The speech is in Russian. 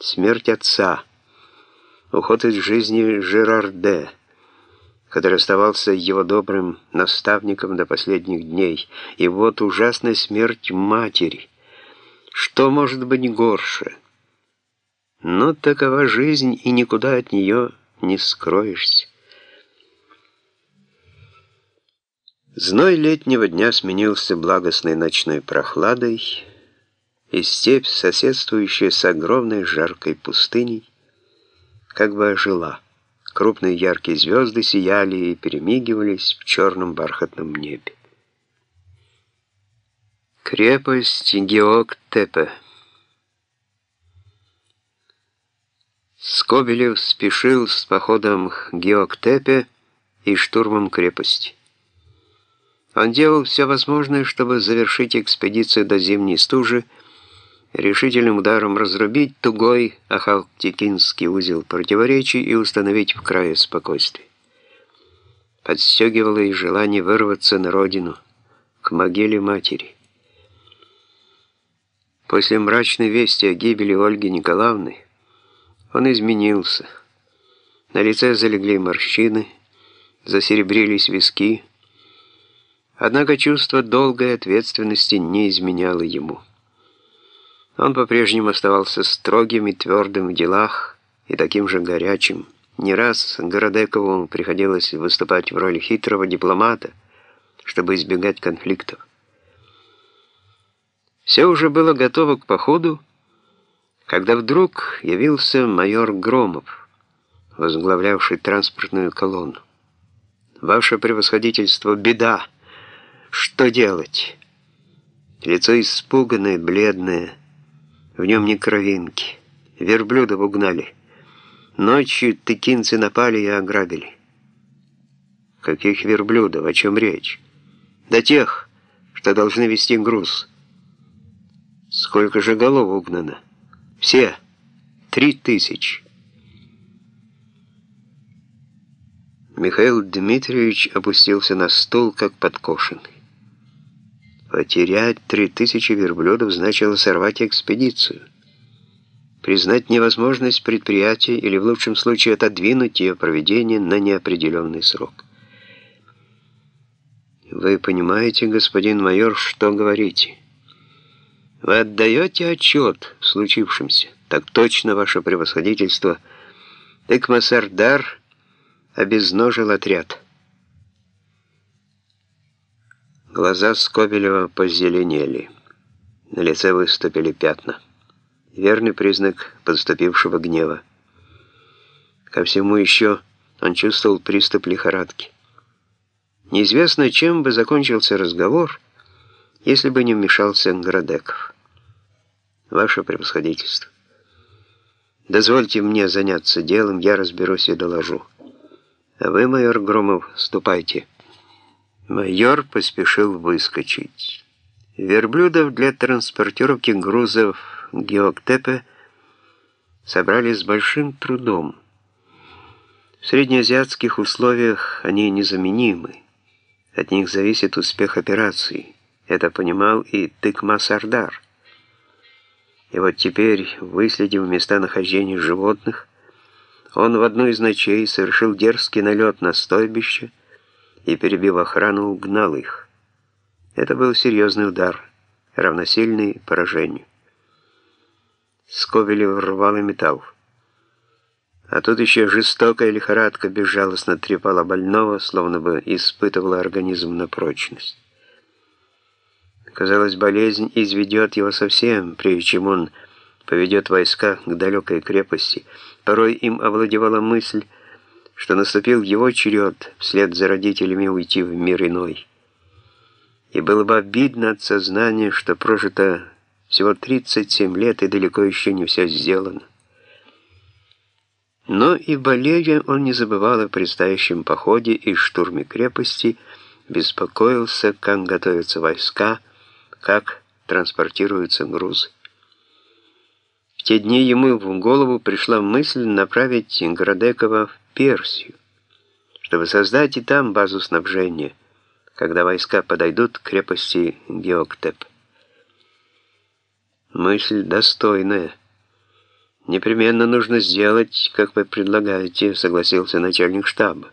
смерть отца, уход из жизни Жерарде, который оставался его добрым наставником до последних дней, и вот ужасная смерть матери. Что может быть горше? Но такова жизнь, и никуда от нее не скроешься. Зной летнего дня сменился благостной ночной прохладой, и степь, соседствующая с огромной жаркой пустыней, как бы ожила. Крупные яркие звезды сияли и перемигивались в черном бархатном небе. Крепость Геоктепе Скобелев спешил с походом к Геоктепе и штурмом крепости. Он делал все возможное, чтобы завершить экспедицию до зимней стужи, решительным ударом разрубить тугой Ахалтикинский узел противоречий и установить в крае спокойствие. Подстегивало и желание вырваться на родину, к могиле матери. После мрачной вести о гибели Ольги Николаевны он изменился. На лице залегли морщины, засеребрились виски, Однако чувство долгой ответственности не изменяло ему. Он по-прежнему оставался строгим и твердым в делах и таким же горячим. Не раз Городекову приходилось выступать в роли хитрого дипломата, чтобы избегать конфликтов. Все уже было готово к походу, когда вдруг явился майор Громов, возглавлявший транспортную колонну. «Ваше превосходительство, беда!» Что делать? Лицо испуганное, бледное, в нем не кровинки. Верблюдов угнали. Ночью тыкинцы напали и ограбили. Каких верблюдов? О чем речь? Да тех, что должны вести груз. Сколько же голов угнано? Все. Три тысячи. Михаил Дмитриевич опустился на стул, как подкошенный. Потерять три тысячи верблюдов значило сорвать экспедицию. Признать невозможность предприятия или в лучшем случае отодвинуть ее проведение на неопределенный срок. Вы понимаете, господин майор, что говорите? Вы отдаете отчет в случившемся? Так точно, ваше превосходительство. Тыкмасардар обезножил отряд. Глаза Скобелева позеленели. На лице выступили пятна. Верный признак подступившего гнева. Ко всему еще он чувствовал приступ лихорадки. Неизвестно, чем бы закончился разговор, если бы не вмешался Градеков. Ваше превосходительство. Дозвольте мне заняться делом, я разберусь и доложу. А вы, майор Громов, ступайте. Майор поспешил выскочить. Верблюдов для транспортировки грузов Геоктепе собрали с большим трудом. В среднеазиатских условиях они незаменимы. От них зависит успех операции. Это понимал и Тыкма-Сардар. И вот теперь, выследив места нахождения животных, он в одну из ночей совершил дерзкий налет на стойбище, и, перебив охрану, угнал их. Это был серьезный удар, равносильный поражению. Скобелев рвал и металл. А тут еще жестокая лихорадка безжалостно трепала больного, словно бы испытывала организм на прочность. Казалось, болезнь изведет его совсем, прежде чем он поведет войска к далекой крепости. Порой им овладевала мысль, что наступил его черед вслед за родителями уйти в мир иной. И было бы обидно от сознания, что прожито всего 37 лет и далеко еще не все сделано. Но и в Болеге он не забывал о предстоящем походе и штурме крепости, беспокоился, как готовятся войска, как транспортируются грузы. В те дни ему в голову пришла мысль направить Градекова в Персию, чтобы создать и там базу снабжения, когда войска подойдут к крепости Геоктеп. Мысль достойная. «Непременно нужно сделать, как вы предлагаете», — согласился начальник штаба.